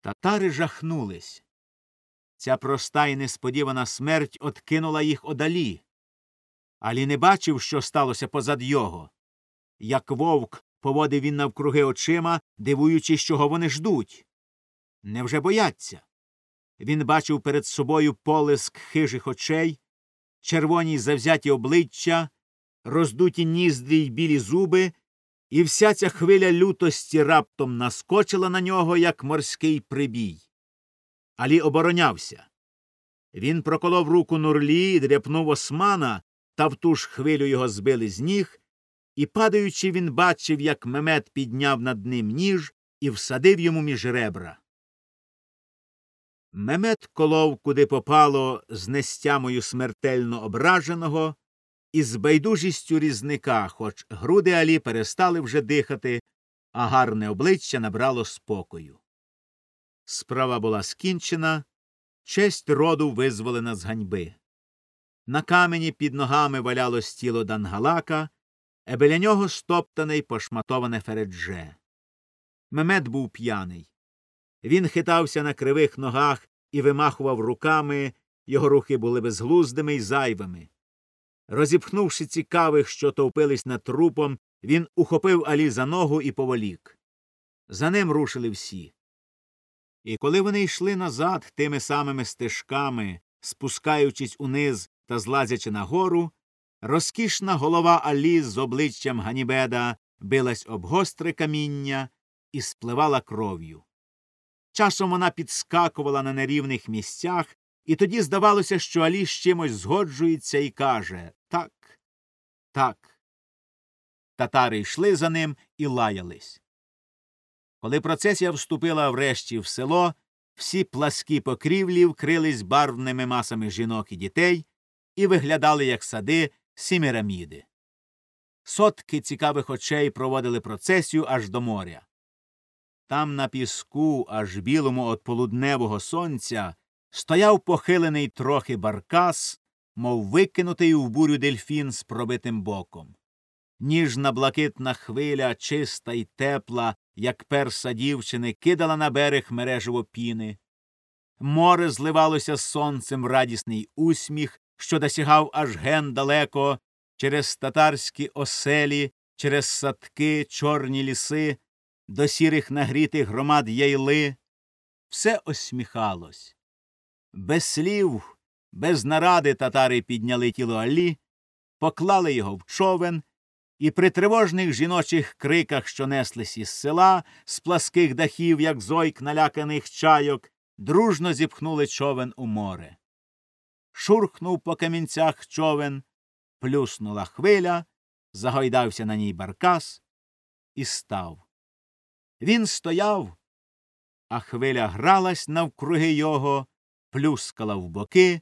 Татари жахнулись. Ця проста і несподівана смерть откинула їх одалі. Алі не бачив, що сталося позад його. Як вовк поводив він навкруги очима, дивуючись, чого вони ждуть. Невже бояться? Він бачив перед собою полиск хижих очей, червоні завзяті обличчя, роздуті ніздрі й білі зуби, і вся ця хвиля лютості раптом наскочила на нього, як морський прибій. Алі оборонявся. Він проколов руку Нурли, дряпнув Османа, та в ту ж хвилю його збили з ніг, і, падаючи, він бачив, як Мемет підняв над ним ніж і всадив йому між ребра. Мемет колов, куди попало, з нестямою смертельно ображеного, і з байдужістю різника, хоч груди Алі перестали вже дихати, а гарне обличчя набрало спокою. Справа була скінчена, честь роду визволена з ганьби. На камені під ногами валялось тіло Дангалака, а біля нього стоптане й пошматоване фередже. Мемет був п'яний. Він хитався на кривих ногах і вимахував руками, його рухи були безглуздими й зайвими. Розіпхнувши цікавих, що товпились над трупом, він ухопив Алі за ногу і поволік. За ним рушили всі. І коли вони йшли назад тими самими стежками, спускаючись униз та злазячи нагору, розкішна голова Алі з обличчям Ганібеда билась об гостре каміння і спливала кров'ю. Часом вона підскакувала на нерівних місцях, і тоді здавалося, що Алі з чимось згоджується і каже так. Татари йшли за ним і лаялись. Коли процесія вступила врешті в село, всі пласкі покрівлі вкрились барвними масами жінок і дітей і виглядали, як сади сіміраміди. Сотки цікавих очей проводили процесію аж до моря. Там на піску, аж білому від полудневого сонця, стояв похилений трохи баркас, мов викинутий у бурю дельфін з пробитим боком. Ніжна блакитна хвиля, чиста й тепла, як перса дівчини, кидала на берег мережево піни. Море зливалося з сонцем радісний усміх, що досягав аж ген далеко, через татарські оселі, через садки, чорні ліси, до сірих нагрітих громад яйли. Все осміхалось. Без слів, без наради татари підняли тіло Алі, поклали його в човен і при тривожних жіночих криках, що неслись із села, з пласких дахів, як зойк наляканих чайок, дружно зіпхнули човен у море. Шурхнув по камінцях човен, плюснула хвиля, загойдався на ній баркас і став. Він стояв, а хвиля гралась навкруги його, плюскала в боки,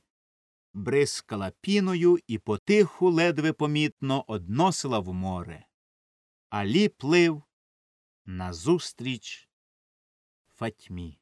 бризкала піною і потиху ледве помітно односила в море. Алі плив назустріч Фатьмі.